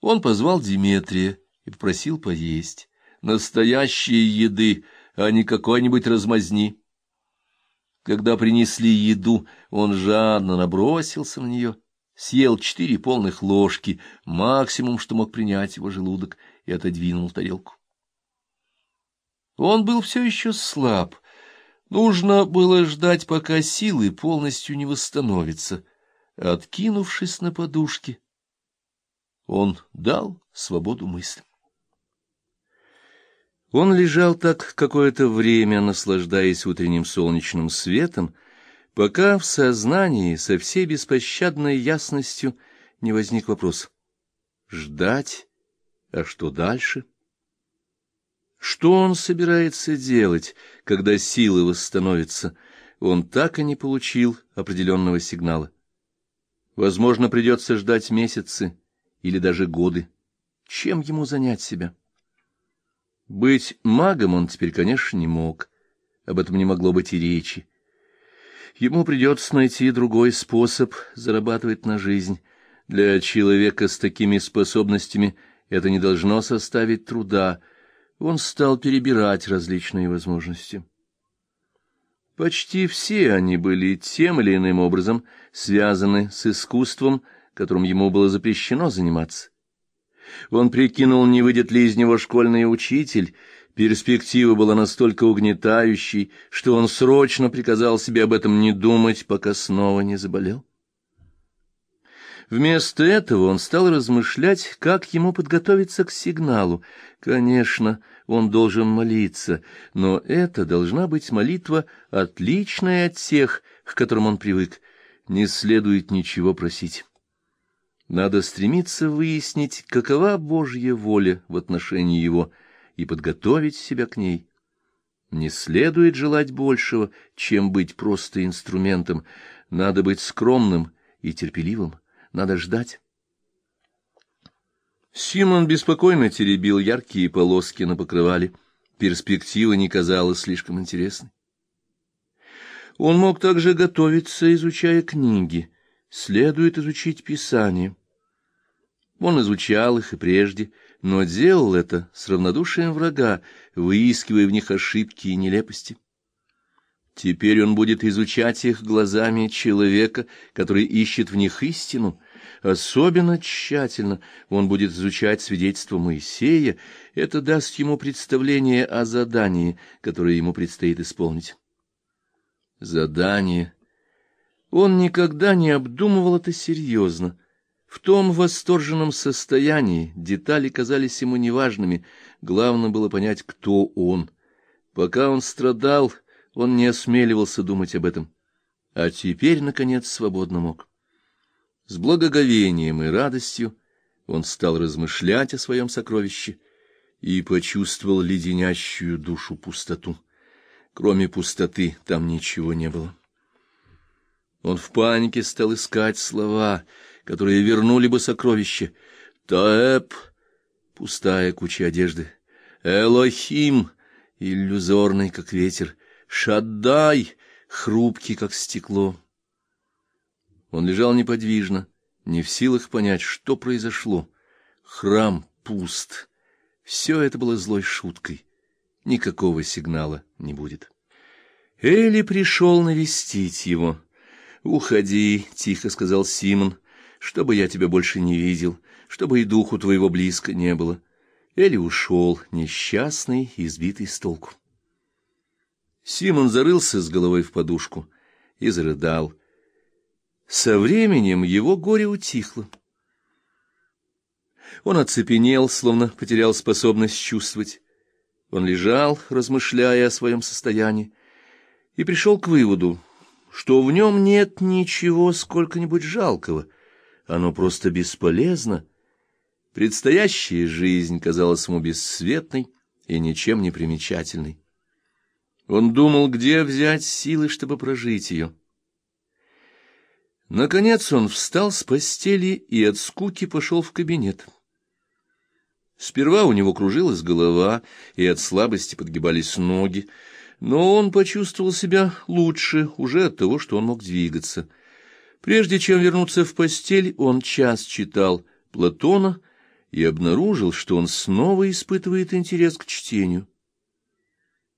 Он позвал Диметрия и попросил поесть. Настоящей еды, а не какой-нибудь размазни. Когда принесли еду, он жадно набросился на нее, съел четыре полных ложки, максимум, что мог принять его желудок, и отодвинул тарелку. Он был все еще слаб. Нужно было ждать, пока силы полностью не восстановятся. Откинувшись на подушке, он дал свободу мыслям. Он лежал так какое-то время, наслаждаясь утренним солнечным светом, пока в сознании со всей беспощадной ясностью не возник вопрос. Ждать? А что дальше? Что он собирается делать, когда силы восстановятся? Он так и не получил определенного сигнала. Возможно, придется ждать месяцы или даже годы. Чем ему занять себя? Быть магом он теперь, конечно, не мог. Об этом не могло быть и речи. Ему придется найти другой способ зарабатывать на жизнь. Для человека с такими способностями это не должно составить труда. Он стал перебирать различные возможности. Почти все они были тем или иным образом связаны с искусством, которым ему было запрещено заниматься. Он прикинул, не выйдет ли из него школьный учитель. Перспектива была настолько угнетающей, что он срочно приказал себе об этом не думать, пока снова не заболел. Вместо этого он стал размышлять, как ему подготовиться к сигналу. Конечно, он должен молиться, но это должна быть молитва, отличная от тех, к которым он привык. Не следует ничего просить. Надо стремиться выяснить, какова Божья воля в отношении его, и подготовить себя к ней. Не следует желать большего, чем быть просто инструментом. Надо быть скромным и терпеливым. Надо ждать. Симон беспокойно теребил яркие полоски на покрывале. Перспектива не казалась слишком интересной. Он мог также готовиться, изучая книги. Следует изучить Писание. Он изучал их и прежде, но делал это с равнодушием врага, выискивая в них ошибки и нелепости. Теперь он будет изучать их глазами человека, который ищет в них истину. Особенно тщательно он будет изучать свидетельство Моисея. Это даст ему представление о задании, которое ему предстоит исполнить. Задание. Он никогда не обдумывал это серьезно. В том восторженном состоянии детали казались ему неважными, главное было понять, кто он. Пока он страдал, он не осмеливался думать об этом, а теперь, наконец, свободно мог. С благоговением и радостью он стал размышлять о своем сокровище и почувствовал леденящую душу пустоту. Кроме пустоты там ничего не было. Он в панике стал искать слова — которые вернули бы сокровище. Таэп — пустая куча одежды. Элохим — иллюзорный, как ветер. Шаддай — хрупкий, как стекло. Он лежал неподвижно, не в силах понять, что произошло. Храм пуст. Все это было злой шуткой. Никакого сигнала не будет. Эли пришел навестить его. «Уходи», — тихо сказал Симон, чтобы я тебя больше не видел, чтобы и духу твоего близко не было. Эли ушел, несчастный, избитый с толку. Симон зарылся с головой в подушку и зарыдал. Со временем его горе утихло. Он оцепенел, словно потерял способность чувствовать. Он лежал, размышляя о своем состоянии, и пришел к выводу, что в нем нет ничего сколько-нибудь жалкого — оно просто бесполезно. Предстоящая жизнь казалась ему бесцветной и ничем не примечательной. Он думал, где взять силы, чтобы прожить ее. Наконец он встал с постели и от скуки пошел в кабинет. Сперва у него кружилась голова, и от слабости подгибались ноги, но он почувствовал себя лучше уже от того, что он мог двигаться — Прежде чем вернуться в постель, он час читал Платона и обнаружил, что он снова испытывает интерес к чтению.